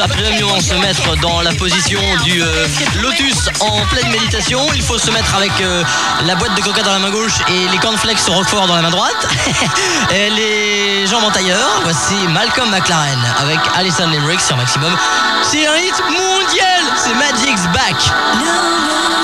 absolument se mettre dans la position du euh, lotus en pleine méditation. Il faut se mettre avec euh, la boîte de coca dans la main gauche et les cornflakes roquefort dans la main droite. et les jambes en tailleur. Voici Malcolm McLaren avec Alison Limerick sur Maximum. C'est un hit mondial. C'est Magic's Back.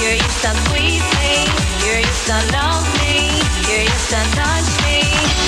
You used to squeeze me, you used to love me, you used to touch me.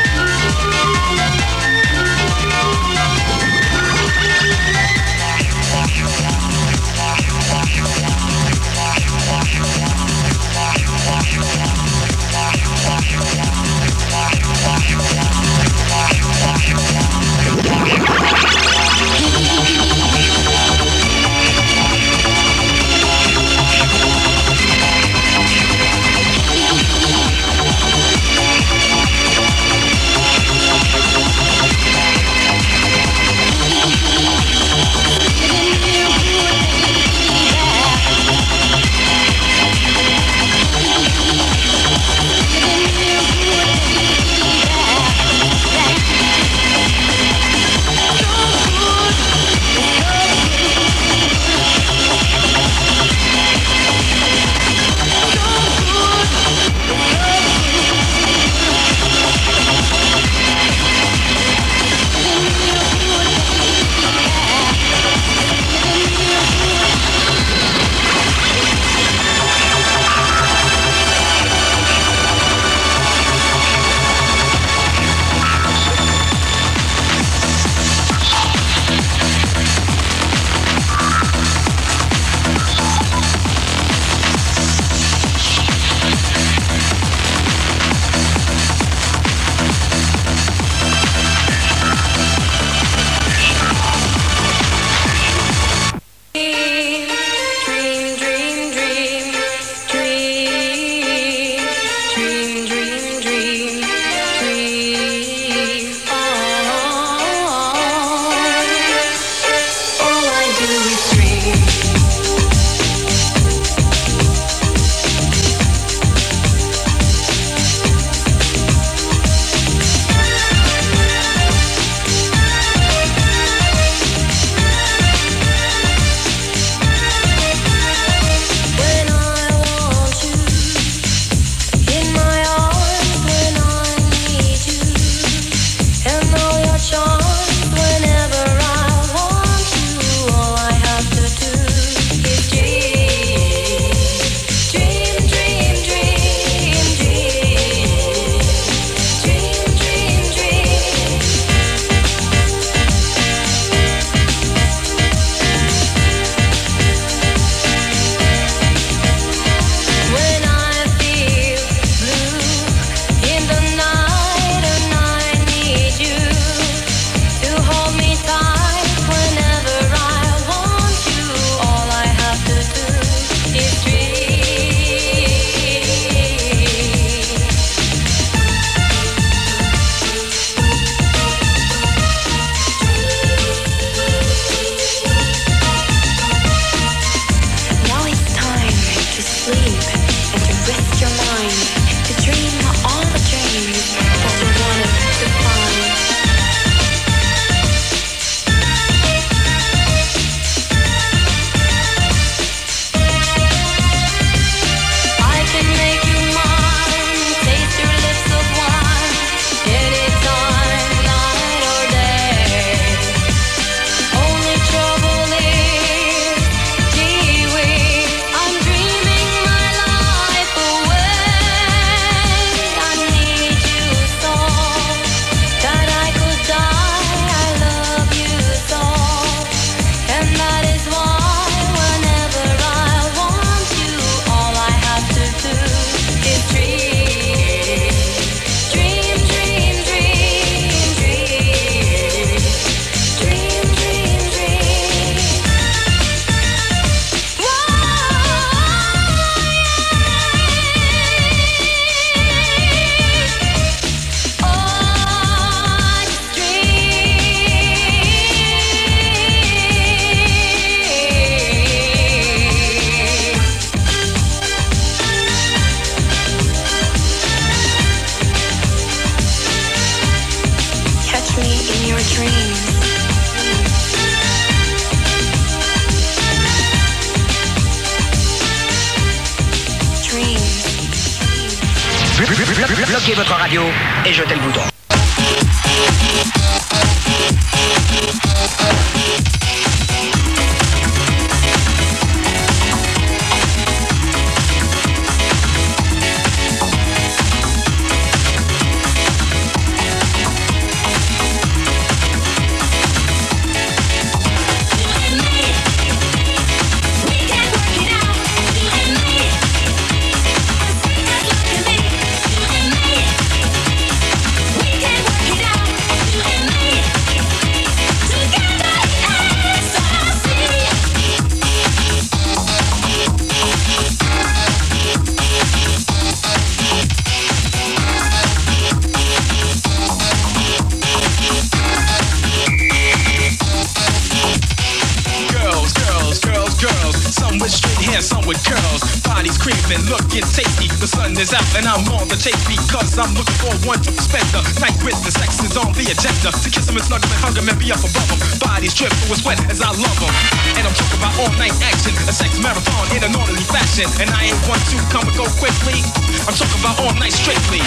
Creaming, looking tasty. The sun is out and I'm on the chase because I'm looking for one to spend the night with. The sex is on the agenda. To kiss them and snuggle and hug them and be up above them. Bodies dripping with sweat as I love them. And I'm talking about all night action, a sex marathon in an orderly fashion. And I ain't one to come and go quickly. I'm talking about all night strictly.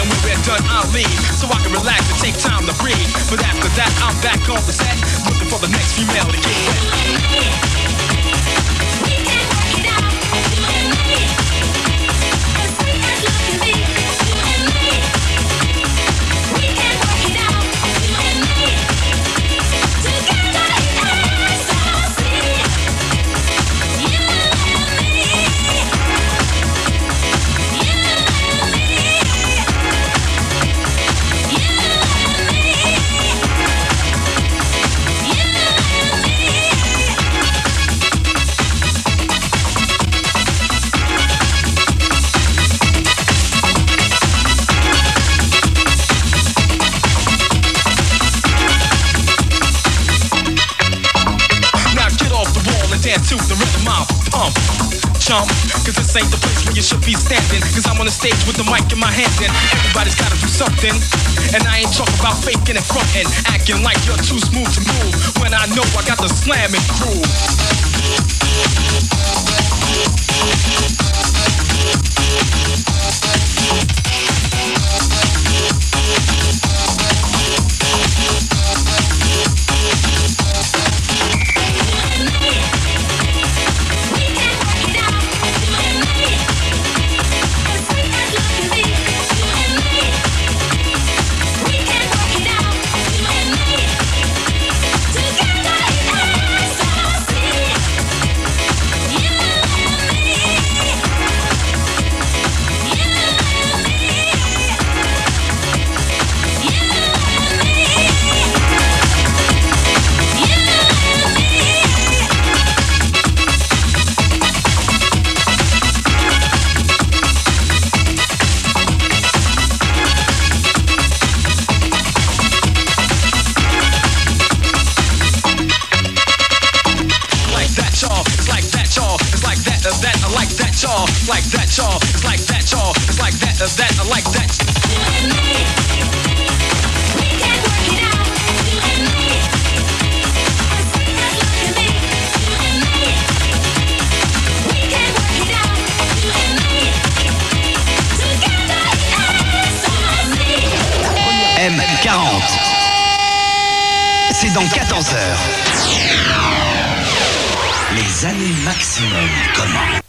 And when we're done, I'll leave so I can relax and take time to breathe. But after that, I'm back on the set, looking for the next female to get wet. Dance to the rhythm I pump. Chump, cause this ain't the place where you should be standing. Cause I'm on the stage with the mic in my hand and everybody's gotta do something. And I ain't talking about faking and fronting, acting like you're too smooth to move. When I know I got the slamming groove. Dans 14 heures. Les années maximum comment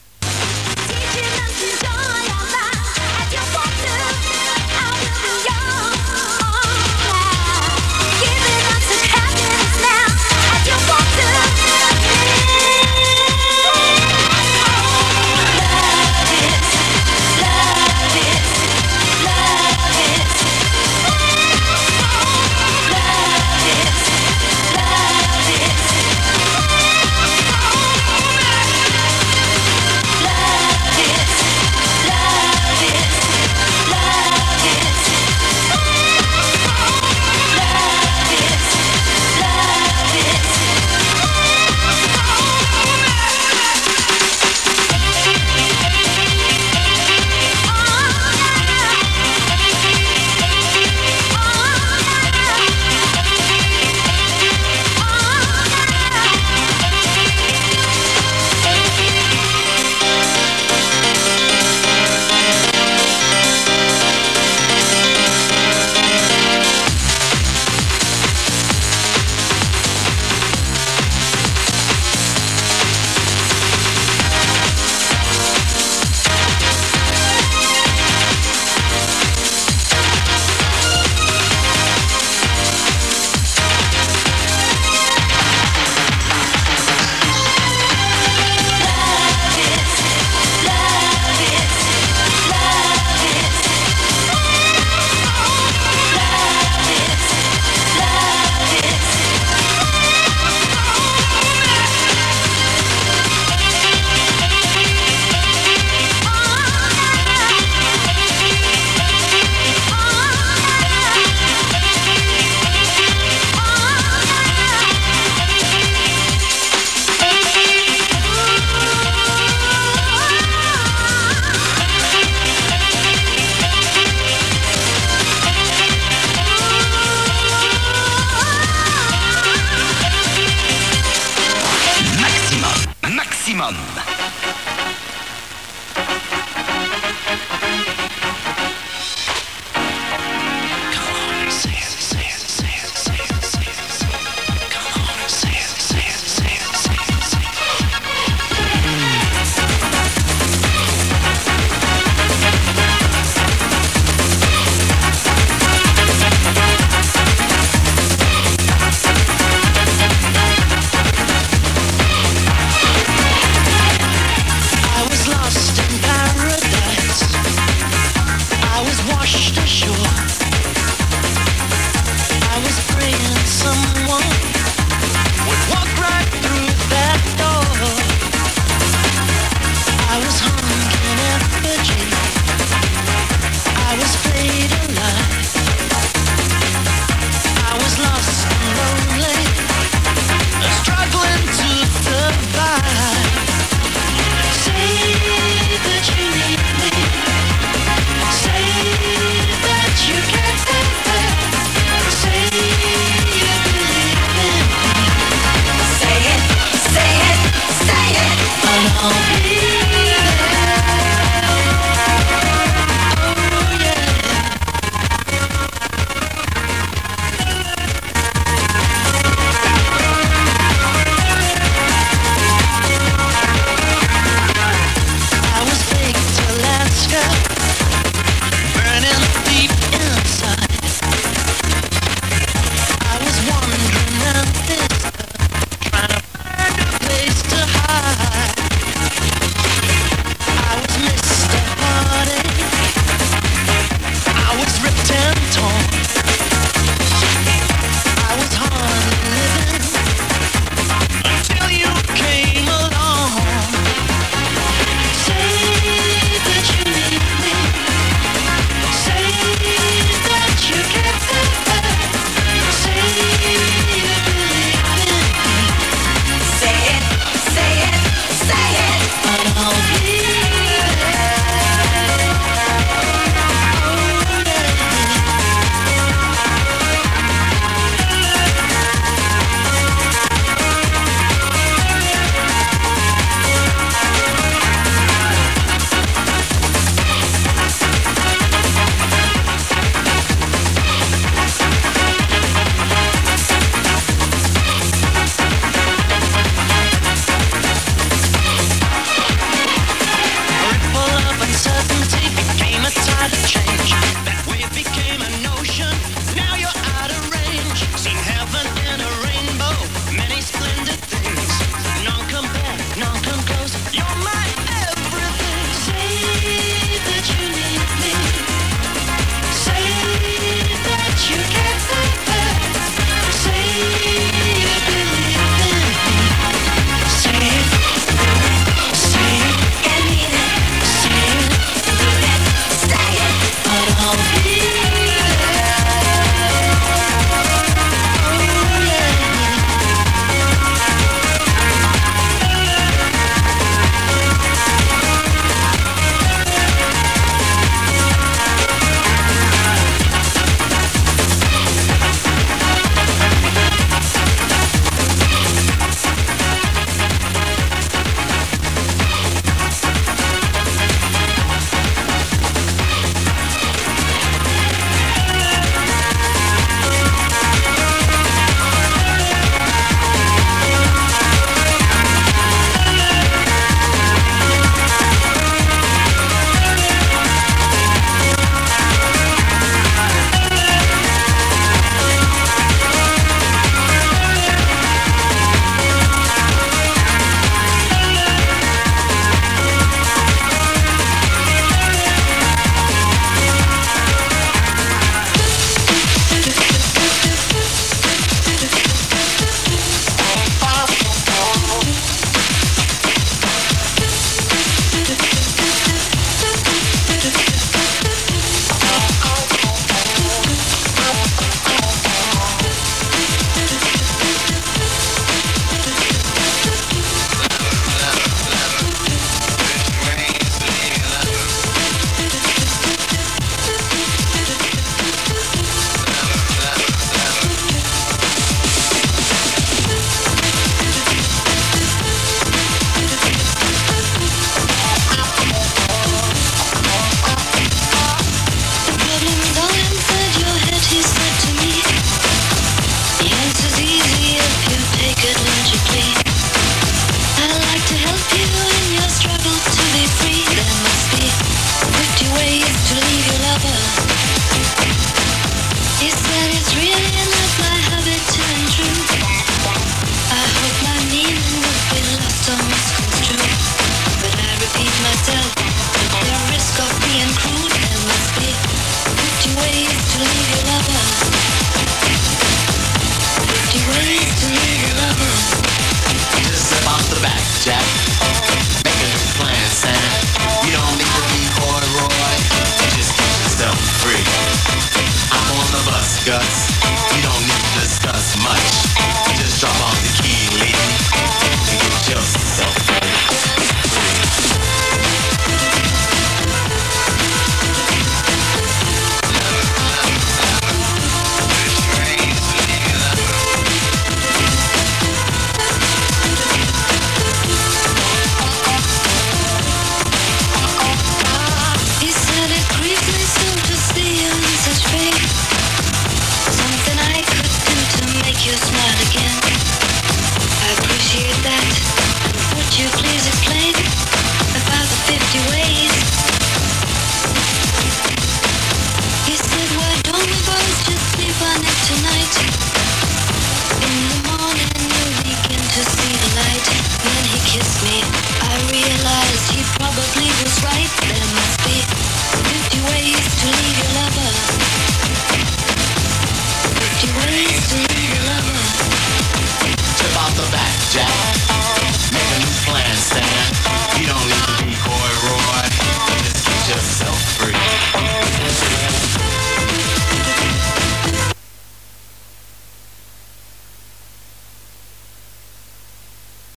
Roy